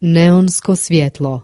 Neonsko svjetlo.